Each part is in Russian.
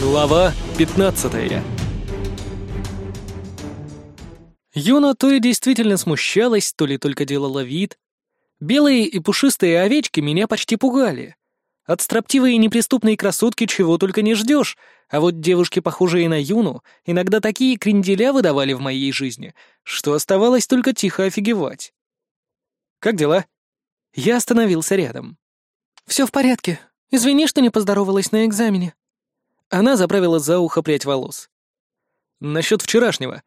Глава 15 Юна то ли действительно смущалась, то ли только делала вид. Белые и пушистые овечки меня почти пугали. От строптивой и неприступной красотки чего только не ждешь, а вот девушки, похожие на Юну, иногда такие кренделя выдавали в моей жизни, что оставалось только тихо офигевать. «Как дела?» Я остановился рядом. «Все в порядке. Извини, что не поздоровалась на экзамене». Она заправила за ухо прядь волос. «Насчет вчерашнего.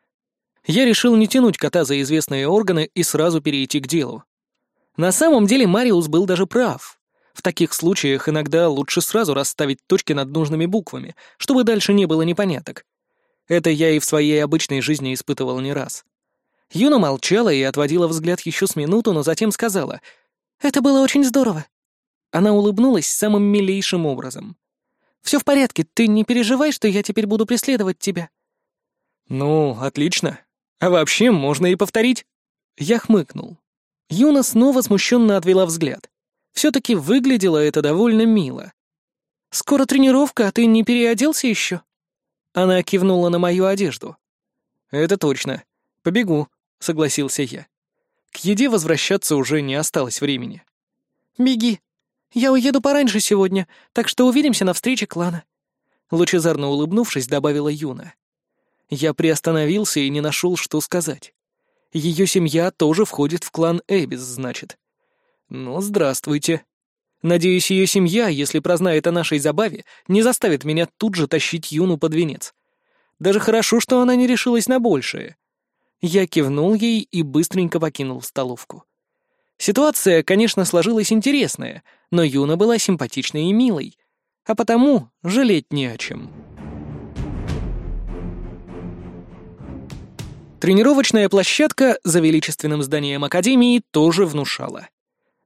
Я решил не тянуть кота за известные органы и сразу перейти к делу. На самом деле Мариус был даже прав. В таких случаях иногда лучше сразу расставить точки над нужными буквами, чтобы дальше не было непоняток. Это я и в своей обычной жизни испытывал не раз. Юна молчала и отводила взгляд еще с минуту, но затем сказала, «Это было очень здорово». Она улыбнулась самым милейшим образом. Все в порядке, ты не переживай, что я теперь буду преследовать тебя». «Ну, отлично. А вообще, можно и повторить». Я хмыкнул. Юна снова смущенно отвела взгляд. Все-таки выглядело это довольно мило. «Скоро тренировка, а ты не переоделся еще?» Она кивнула на мою одежду. «Это точно. Побегу», — согласился я. К еде возвращаться уже не осталось времени. «Беги», «Я уеду пораньше сегодня, так что увидимся на встрече клана», — лучезарно улыбнувшись, добавила Юна. Я приостановился и не нашел, что сказать. Ее семья тоже входит в клан Эбис, значит. Ну, здравствуйте. Надеюсь, ее семья, если прознает о нашей забаве, не заставит меня тут же тащить Юну под венец. Даже хорошо, что она не решилась на большее. Я кивнул ей и быстренько покинул столовку. Ситуация, конечно, сложилась интересная, но Юна была симпатичной и милой, а потому жалеть не о чем. Тренировочная площадка за величественным зданием Академии тоже внушала.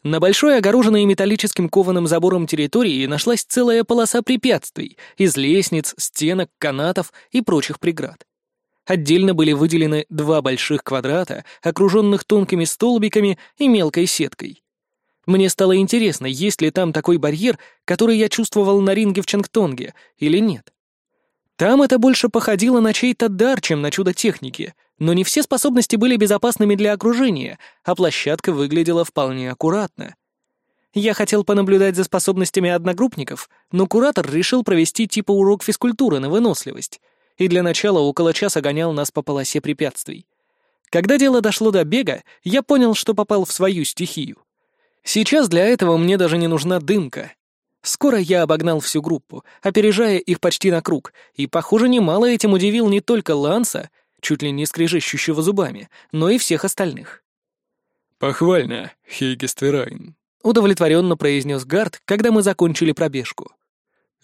На большой огороженной металлическим кованым забором территории нашлась целая полоса препятствий из лестниц, стенок, канатов и прочих преград. Отдельно были выделены два больших квадрата, окруженных тонкими столбиками и мелкой сеткой. Мне стало интересно, есть ли там такой барьер, который я чувствовал на ринге в Чангтонге, или нет. Там это больше походило на чей-то дар, чем на чудо техники, но не все способности были безопасными для окружения, а площадка выглядела вполне аккуратно. Я хотел понаблюдать за способностями одногруппников, но куратор решил провести типа урок физкультуры на выносливость, и для начала около часа гонял нас по полосе препятствий. Когда дело дошло до бега, я понял, что попал в свою стихию. Сейчас для этого мне даже не нужна дымка. Скоро я обогнал всю группу, опережая их почти на круг, и, похоже, немало этим удивил не только Ланса, чуть ли не скрежещущего зубами, но и всех остальных. «Похвально, Хейгестверайн», — удовлетворенно произнес Гард, когда мы закончили пробежку.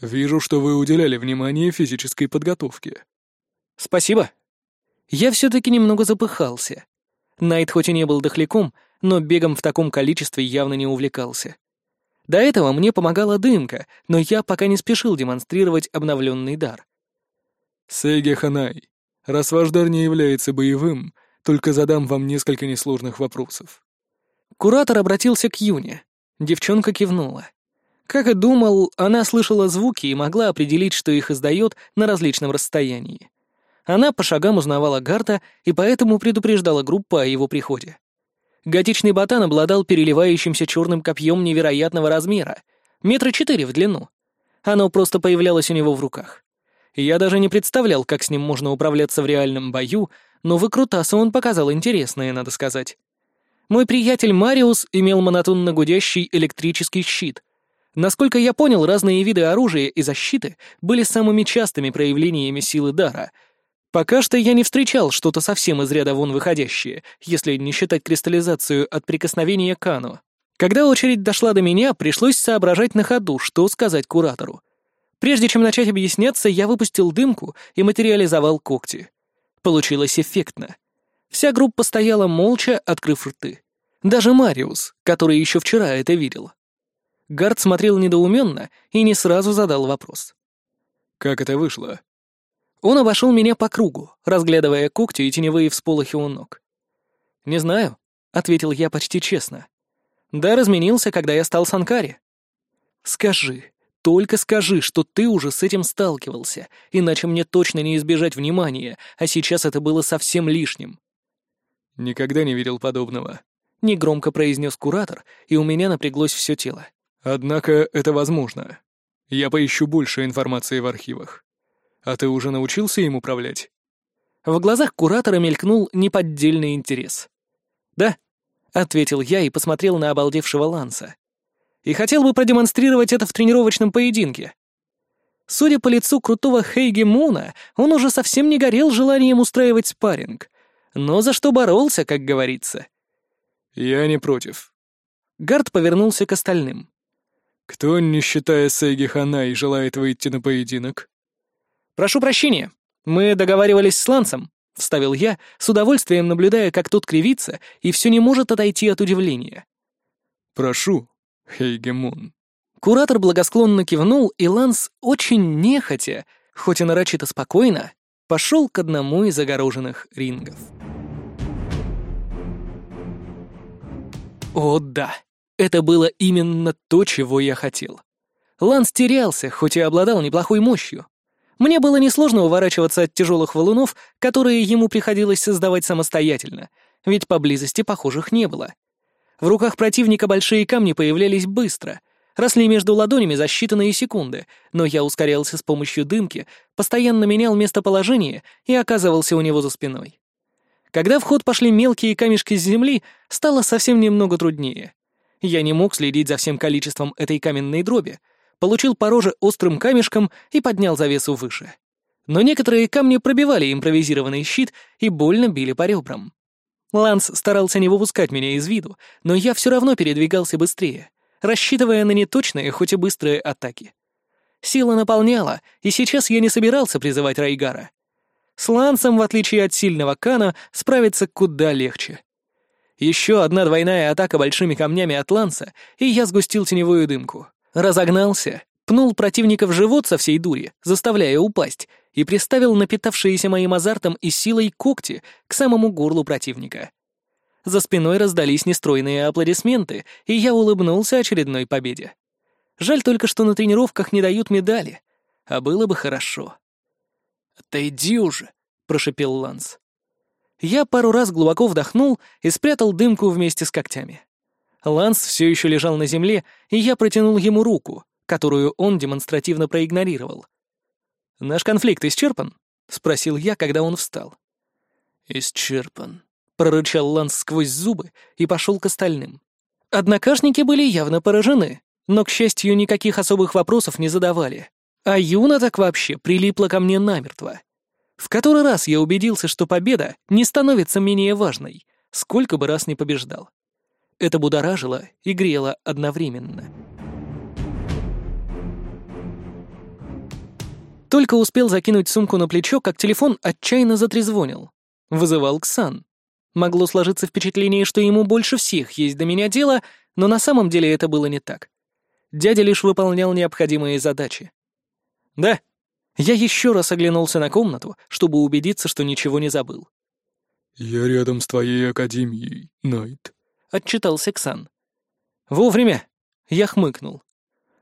«Вижу, что вы уделяли внимание физической подготовке». «Спасибо». Я все-таки немного запыхался. Найт хоть и не был дохляком, но бегом в таком количестве явно не увлекался. До этого мне помогала дымка, но я пока не спешил демонстрировать обновленный дар. «Сэги Ханай, раз ваш дар не является боевым, только задам вам несколько несложных вопросов». Куратор обратился к Юне. Девчонка кивнула. Как и думал, она слышала звуки и могла определить, что их издает на различном расстоянии. Она по шагам узнавала Гарта и поэтому предупреждала группу о его приходе. Готичный ботан обладал переливающимся черным копьем невероятного размера, метра четыре в длину. Оно просто появлялось у него в руках. Я даже не представлял, как с ним можно управляться в реальном бою, но выкрутасы он показал интересное, надо сказать. Мой приятель Мариус имел монотонно гудящий электрический щит — Насколько я понял, разные виды оружия и защиты были самыми частыми проявлениями силы дара. Пока что я не встречал что-то совсем из ряда вон выходящее, если не считать кристаллизацию от прикосновения к Ану. Когда очередь дошла до меня, пришлось соображать на ходу, что сказать куратору. Прежде чем начать объясняться, я выпустил дымку и материализовал когти. Получилось эффектно. Вся группа стояла молча, открыв рты. Даже Мариус, который еще вчера это видел. Гард смотрел недоуменно и не сразу задал вопрос. «Как это вышло?» Он обошел меня по кругу, разглядывая когти и теневые всполохи у ног. «Не знаю», — ответил я почти честно. «Да, разменился, когда я стал Санкари». «Скажи, только скажи, что ты уже с этим сталкивался, иначе мне точно не избежать внимания, а сейчас это было совсем лишним». «Никогда не видел подобного», — негромко произнес куратор, и у меня напряглось все тело. «Однако это возможно. Я поищу больше информации в архивах. А ты уже научился им управлять?» В глазах куратора мелькнул неподдельный интерес. «Да», — ответил я и посмотрел на обалдевшего Ланса. «И хотел бы продемонстрировать это в тренировочном поединке». Судя по лицу крутого Хейги Муна, он уже совсем не горел желанием устраивать спарринг. Но за что боролся, как говорится. «Я не против». Гард повернулся к остальным. «Кто, не считая Сейги Хана, и желает выйти на поединок?» «Прошу прощения, мы договаривались с Лансом», — вставил я, с удовольствием наблюдая, как тот кривится и все не может отойти от удивления. «Прошу, Хейгемон». Куратор благосклонно кивнул, и Ланс очень нехотя, хоть и нарочито спокойно, пошел к одному из огороженных рингов. О да, это было именно то, чего я хотел. Ланс терялся, хоть и обладал неплохой мощью. Мне было несложно уворачиваться от тяжелых валунов, которые ему приходилось создавать самостоятельно, ведь поблизости похожих не было. В руках противника большие камни появлялись быстро, росли между ладонями за считанные секунды, но я ускорялся с помощью дымки, постоянно менял местоположение и оказывался у него за спиной. Когда в ход пошли мелкие камешки с земли, стало совсем немного труднее. Я не мог следить за всем количеством этой каменной дроби, получил по роже острым камешком и поднял завесу выше. Но некоторые камни пробивали импровизированный щит и больно били по ребрам. Ланс старался не выпускать меня из виду, но я все равно передвигался быстрее, рассчитывая на неточные, хоть и быстрые атаки. Сила наполняла, и сейчас я не собирался призывать Райгара. С Лансом, в отличие от сильного Кана, справиться куда легче. Еще одна двойная атака большими камнями от Ланса, и я сгустил теневую дымку. Разогнался, пнул противника в живот со всей дури, заставляя упасть, и приставил напитавшиеся моим азартом и силой когти к самому горлу противника. За спиной раздались нестройные аплодисменты, и я улыбнулся очередной победе. Жаль только, что на тренировках не дают медали, а было бы хорошо. «Отойди уже», — прошепел Ланс. Я пару раз глубоко вдохнул и спрятал дымку вместе с когтями. Ланс все еще лежал на земле, и я протянул ему руку, которую он демонстративно проигнорировал. «Наш конфликт исчерпан?» — спросил я, когда он встал. «Исчерпан», — прорычал Ланс сквозь зубы и пошел к остальным. Однокашники были явно поражены, но, к счастью, никаких особых вопросов не задавали. А Юна так вообще прилипла ко мне намертво. В который раз я убедился, что победа не становится менее важной, сколько бы раз не побеждал. Это будоражило и грело одновременно. Только успел закинуть сумку на плечо, как телефон отчаянно затрезвонил. Вызывал Ксан. Могло сложиться впечатление, что ему больше всех есть до меня дело, но на самом деле это было не так. Дядя лишь выполнял необходимые задачи. «Да». Я еще раз оглянулся на комнату, чтобы убедиться, что ничего не забыл. «Я рядом с твоей академией, Найт», — отчитался Ксан. «Вовремя!» — я хмыкнул.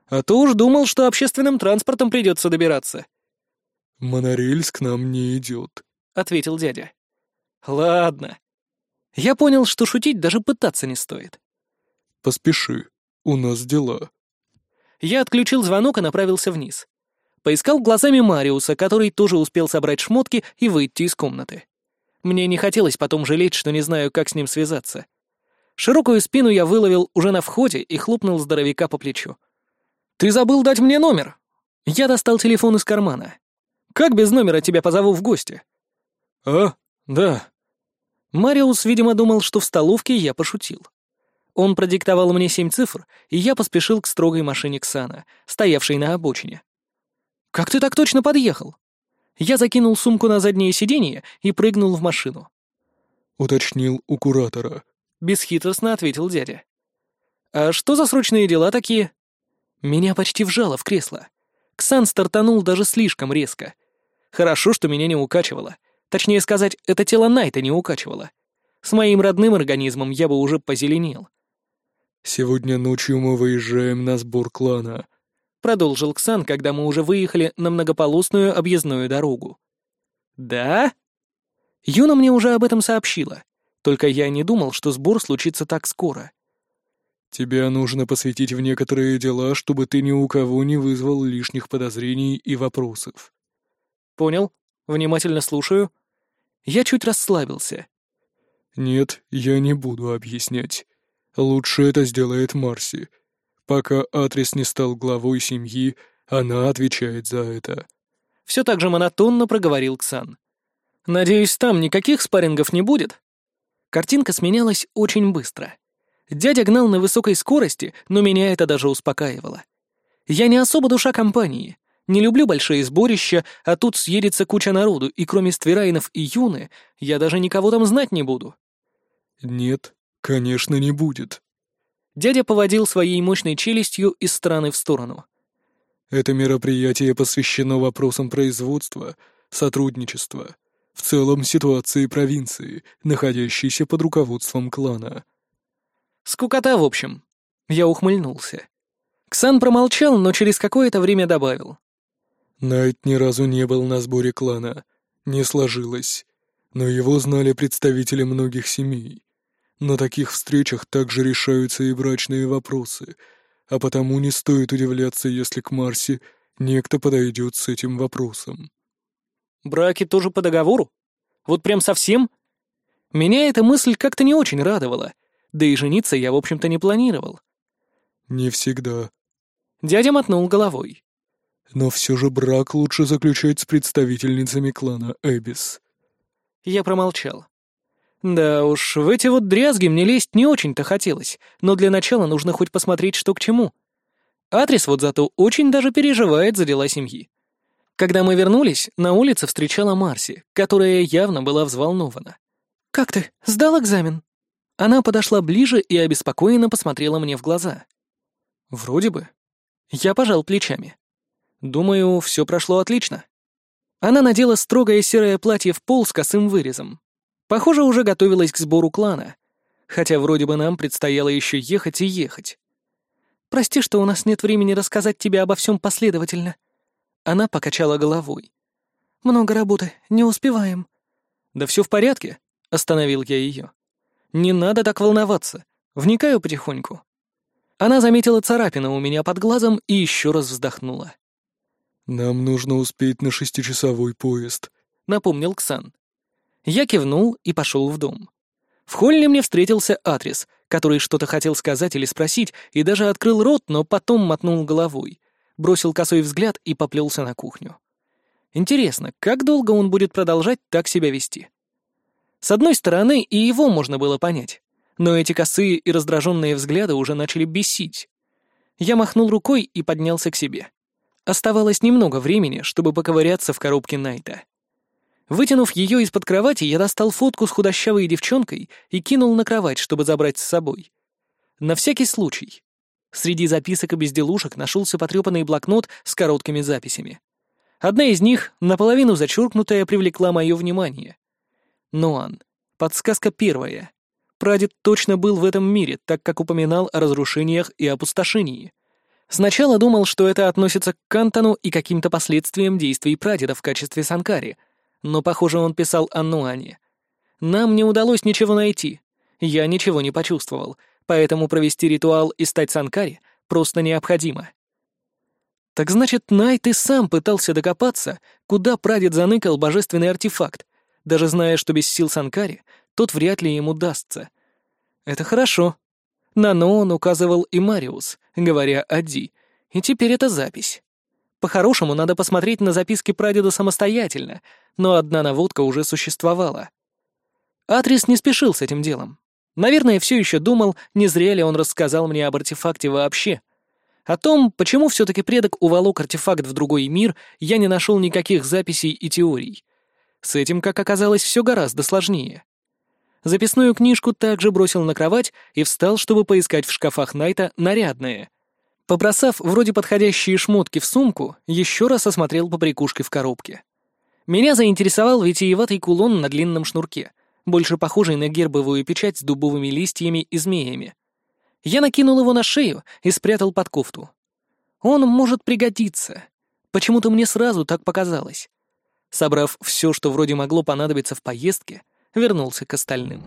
«А то уж думал, что общественным транспортом придется добираться». «Монорельс к нам не идет», — ответил дядя. «Ладно». Я понял, что шутить даже пытаться не стоит. «Поспеши, у нас дела». Я отключил звонок и направился вниз. Поискал глазами Мариуса, который тоже успел собрать шмотки и выйти из комнаты. Мне не хотелось потом жалеть, что не знаю, как с ним связаться. Широкую спину я выловил уже на входе и хлопнул здоровяка по плечу. «Ты забыл дать мне номер!» Я достал телефон из кармана. «Как без номера тебя позову в гости?» «А, да». Мариус, видимо, думал, что в столовке я пошутил. Он продиктовал мне семь цифр, и я поспешил к строгой машине Ксана, стоявшей на обочине. «Как ты так точно подъехал?» Я закинул сумку на заднее сиденье и прыгнул в машину. «Уточнил у куратора», бесхитростно ответил дядя. «А что за срочные дела такие?» Меня почти вжало в кресло. Ксан стартанул даже слишком резко. Хорошо, что меня не укачивало. Точнее сказать, это тело Найта не укачивало. С моим родным организмом я бы уже позеленел. «Сегодня ночью мы выезжаем на сбор клана. Продолжил Ксан, когда мы уже выехали на многополосную объездную дорогу. «Да?» Юна мне уже об этом сообщила, только я не думал, что сбор случится так скоро. «Тебя нужно посвятить в некоторые дела, чтобы ты ни у кого не вызвал лишних подозрений и вопросов». «Понял. Внимательно слушаю». Я чуть расслабился. «Нет, я не буду объяснять. Лучше это сделает Марси. Пока Атрис не стал главой семьи, она отвечает за это». Все так же монотонно проговорил Ксан. «Надеюсь, там никаких спаррингов не будет?» Картинка сменялась очень быстро. Дядя гнал на высокой скорости, но меня это даже успокаивало. Я не особо душа компании. Не люблю большие сборища, а тут съедется куча народу, и кроме Ствирайнов и Юны, я даже никого там знать не буду. «Нет, конечно, не будет». Дядя поводил своей мощной челюстью из стороны в сторону. «Это мероприятие посвящено вопросам производства, сотрудничества, в целом ситуации провинции, находящейся под руководством клана». «Скукота, в общем». Я ухмыльнулся. Ксан промолчал, но через какое-то время добавил. Найт ни разу не был на сборе клана. Не сложилось. Но его знали представители многих семей. На таких встречах также решаются и брачные вопросы, а потому не стоит удивляться, если к Марсе некто подойдет с этим вопросом. «Браки тоже по договору? Вот прям совсем?» Меня эта мысль как-то не очень радовала, да и жениться я, в общем-то, не планировал. «Не всегда». Дядя мотнул головой. Но все же брак лучше заключать с представительницами клана Эбис. Я промолчал. Да уж, в эти вот дрязги мне лезть не очень-то хотелось, но для начала нужно хоть посмотреть, что к чему. Адрес вот зато очень даже переживает за дела семьи. Когда мы вернулись, на улице встречала Марси, которая явно была взволнована. «Как ты? Сдал экзамен?» Она подошла ближе и обеспокоенно посмотрела мне в глаза. «Вроде бы». Я пожал плечами. Думаю, все прошло отлично. Она надела строгое серое платье в пол с косым вырезом. Похоже, уже готовилась к сбору клана. Хотя вроде бы нам предстояло еще ехать и ехать. «Прости, что у нас нет времени рассказать тебе обо всем последовательно». Она покачала головой. «Много работы, не успеваем». «Да все в порядке», — остановил я ее. «Не надо так волноваться. Вникаю потихоньку». Она заметила царапину у меня под глазом и еще раз вздохнула. «Нам нужно успеть на шестичасовой поезд», — напомнил Ксан. Я кивнул и пошел в дом. В холле мне встретился Атрис, который что-то хотел сказать или спросить, и даже открыл рот, но потом мотнул головой, бросил косой взгляд и поплелся на кухню. Интересно, как долго он будет продолжать так себя вести? С одной стороны, и его можно было понять, но эти косые и раздраженные взгляды уже начали бесить. Я махнул рукой и поднялся к себе. Оставалось немного времени, чтобы поковыряться в коробке Найта. Вытянув ее из-под кровати, я достал фотку с худощавой девчонкой и кинул на кровать, чтобы забрать с собой. На всякий случай. Среди записок и безделушек нашелся потрепанный блокнот с короткими записями. Одна из них, наполовину зачеркнутая, привлекла мое внимание. Нуан. Подсказка первая. Прадед точно был в этом мире, так как упоминал о разрушениях и опустошении. Сначала думал, что это относится к Кантону и каким-то последствиям действий прадеда в качестве Санкари, но, похоже, он писал о Нуане. Нам не удалось ничего найти. Я ничего не почувствовал, поэтому провести ритуал и стать Санкари просто необходимо. Так значит, Найт и сам пытался докопаться, куда прадед заныкал божественный артефакт, даже зная, что без сил Санкари тот вряд ли ему дастся. Это хорошо. На «но» он указывал и Мариус, говоря о Ди, и теперь это запись. По-хорошему, надо посмотреть на записки прадеда самостоятельно, но одна наводка уже существовала. Атрис не спешил с этим делом. Наверное, все еще думал, не зря ли он рассказал мне об артефакте вообще. О том, почему все-таки предок уволок артефакт в другой мир, я не нашел никаких записей и теорий. С этим, как оказалось, все гораздо сложнее. Записную книжку также бросил на кровать и встал, чтобы поискать в шкафах Найта нарядные. Побросав вроде подходящие шмотки в сумку, еще раз осмотрел побрякушки в коробке. Меня заинтересовал витиеватый кулон на длинном шнурке, больше похожий на гербовую печать с дубовыми листьями и змеями. Я накинул его на шею и спрятал под кофту. Он может пригодиться. Почему-то мне сразу так показалось. Собрав все, что вроде могло понадобиться в поездке, вернулся к остальным.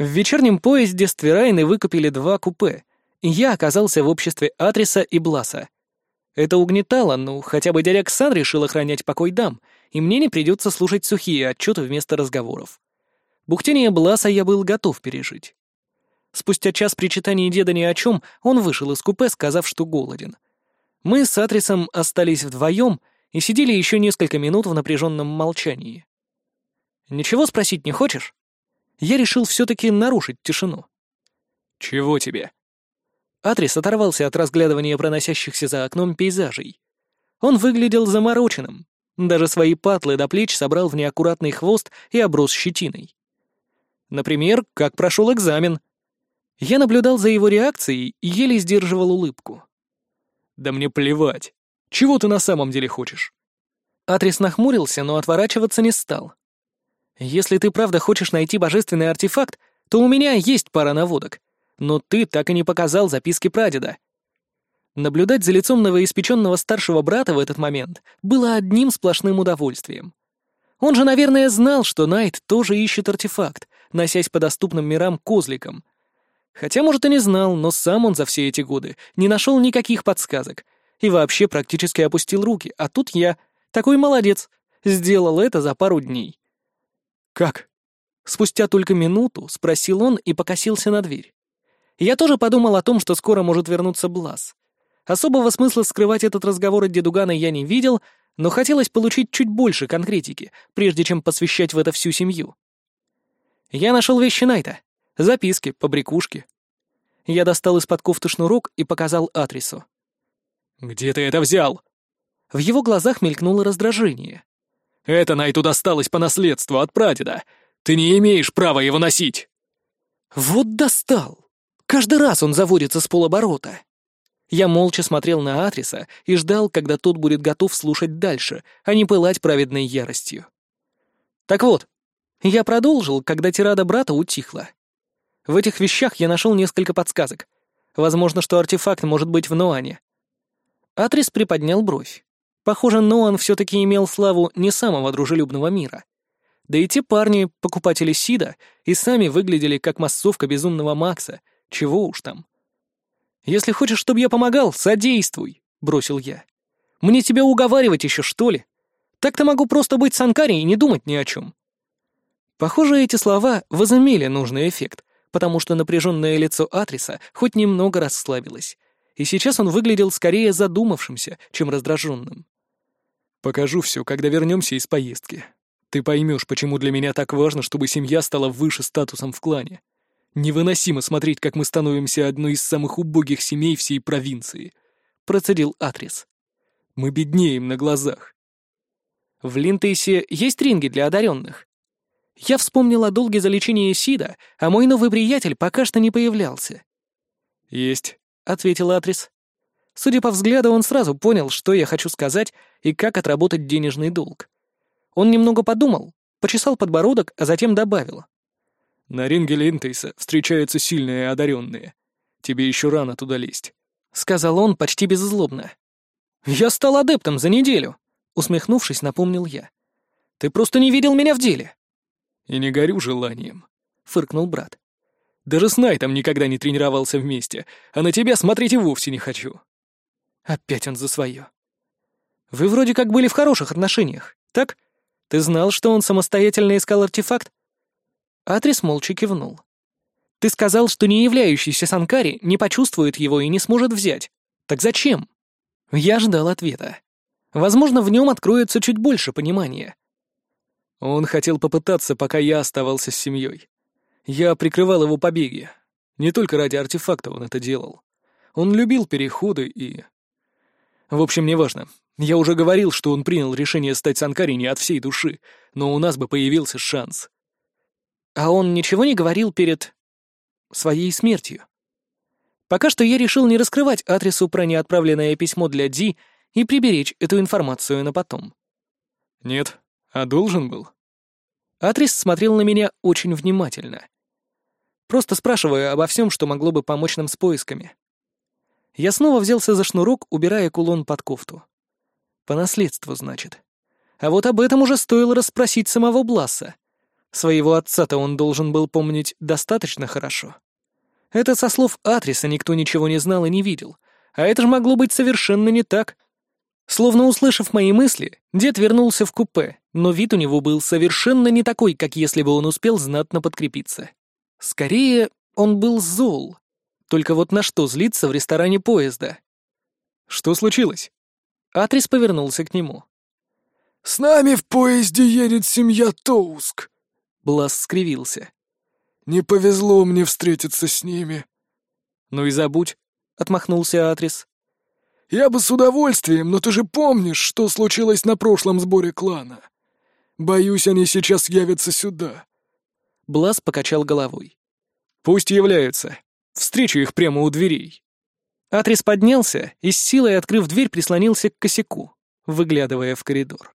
В вечернем поезде с Твирайны выкупили два купе, и я оказался в обществе Атриса и Бласа. Это угнетало, ну, хотя бы дядя Ксан решил охранять покой дам, и мне не придется слушать сухие отчеты вместо разговоров. Бухтение Бласа я был готов пережить. Спустя час причитаний деда ни о чем, он вышел из купе, сказав, что голоден. Мы с Атрисом остались вдвоем и сидели еще несколько минут в напряженном молчании. «Ничего спросить не хочешь?» Я решил все-таки нарушить тишину. «Чего тебе?» Атрис оторвался от разглядывания проносящихся за окном пейзажей. Он выглядел замороченным, даже свои патлы до плеч собрал в неаккуратный хвост и оброс щетиной. Например, как прошел экзамен. Я наблюдал за его реакцией и еле сдерживал улыбку. «Да мне плевать. Чего ты на самом деле хочешь?» Атрис нахмурился, но отворачиваться не стал. Если ты правда хочешь найти божественный артефакт, то у меня есть пара наводок. Но ты так и не показал записки прадеда. Наблюдать за лицом новоиспеченного старшего брата в этот момент было одним сплошным удовольствием. Он же, наверное, знал, что Найт тоже ищет артефакт, носясь по доступным мирам козликом. Хотя, может, и не знал, но сам он за все эти годы не нашел никаких подсказок и вообще практически опустил руки, а тут я, такой молодец, сделал это за пару дней. «Как?» Спустя только минуту спросил он и покосился на дверь. Я тоже подумал о том, что скоро может вернуться Блаз. Особого смысла скрывать этот разговор от дедугана я не видел, но хотелось получить чуть больше конкретики, прежде чем посвящать в это всю семью. Я нашел вещи Найта. Записки, побрякушки. Я достал из-под кофты шнурок и показал адресу. «Где ты это взял?» В его глазах мелькнуло раздражение. Это Найту досталось по наследству от прадеда. Ты не имеешь права его носить!» «Вот достал! Каждый раз он заводится с полоборота!» Я молча смотрел на Атриса и ждал, когда тот будет готов слушать дальше, а не пылать праведной яростью. Так вот, я продолжил, когда тирада брата утихла. В этих вещах я нашел несколько подсказок. Возможно, что артефакт может быть в Ноане. Атрис приподнял бровь. Похоже, Ноан все-таки имел славу не самого дружелюбного мира. Да и те парни, покупатели Сида, и сами выглядели как массовка безумного Макса, чего уж там. «Если хочешь, чтобы я помогал, содействуй», — бросил я. «Мне тебя уговаривать еще, что ли? Так-то могу просто быть Санкари и не думать ни о чем». Похоже, эти слова возымели нужный эффект, потому что напряженное лицо Атриса хоть немного расслабилось, и сейчас он выглядел скорее задумавшимся, чем раздраженным. Покажу все, когда вернемся из поездки. Ты поймешь, почему для меня так важно, чтобы семья стала выше статусом в клане. Невыносимо смотреть, как мы становимся одной из самых убогих семей всей провинции. Процедил Атрис. Мы беднеем на глазах. В Линтейсе есть ринги для одаренных. Я вспомнил о долге за лечение Сида, а мой новый приятель пока что не появлялся. «Есть», — ответил Атрис. Судя по взгляду, он сразу понял, что я хочу сказать и как отработать денежный долг. Он немного подумал, почесал подбородок, а затем добавил. «На ринге Линтейса встречаются сильные и одаренные. Тебе еще рано туда лезть», — сказал он почти беззлобно. «Я стал адептом за неделю», — усмехнувшись, напомнил я. «Ты просто не видел меня в деле». «И не горю желанием», — фыркнул брат. «Даже с Найтом никогда не тренировался вместе, а на тебя смотреть и вовсе не хочу». Опять он за свое. Вы вроде как были в хороших отношениях, так? Ты знал, что он самостоятельно искал артефакт? Атрис молча кивнул. Ты сказал, что не являющийся Санкари не почувствует его и не сможет взять. Так зачем? Я ждал ответа. Возможно, в нем откроется чуть больше понимания. Он хотел попытаться, пока я оставался с семьей. Я прикрывал его побеги. Не только ради артефакта он это делал. Он любил переходы и в общем, неважно. Я уже говорил, что он принял решение стать Санкари не от всей души, но у нас бы появился шанс. А он ничего не говорил перед... своей смертью? Пока что я решил не раскрывать адресу про неотправленное письмо для Ди и приберечь эту информацию на потом. Нет, а должен был. Атрис смотрел на меня очень внимательно. просто спрашивая обо всем, что могло бы помочь нам с поисками. Я снова взялся за шнурок, убирая кулон под кофту. По наследству, значит. А вот об этом уже стоило расспросить самого Бласса. Своего отца-то он должен был помнить достаточно хорошо. Это со слов Атриса никто ничего не знал и не видел. А это же могло быть совершенно не так. Словно услышав мои мысли, дед вернулся в купе, но вид у него был совершенно не такой, как если бы он успел знатно подкрепиться. Скорее, он был зол. Только вот на что злиться в ресторане поезда? Что случилось? Атрис повернулся к нему. «С нами в поезде едет семья Тоуск!» Блас скривился. «Не повезло мне встретиться с ними». «Ну и забудь», — отмахнулся Атрис. «Я бы с удовольствием, но ты же помнишь, что случилось на прошлом сборе клана. Боюсь, они сейчас явятся сюда». Блас покачал головой. «Пусть являются. Встречу их прямо у дверей». Атрис поднялся и с силой, открыв дверь, прислонился к косяку, выглядывая в коридор.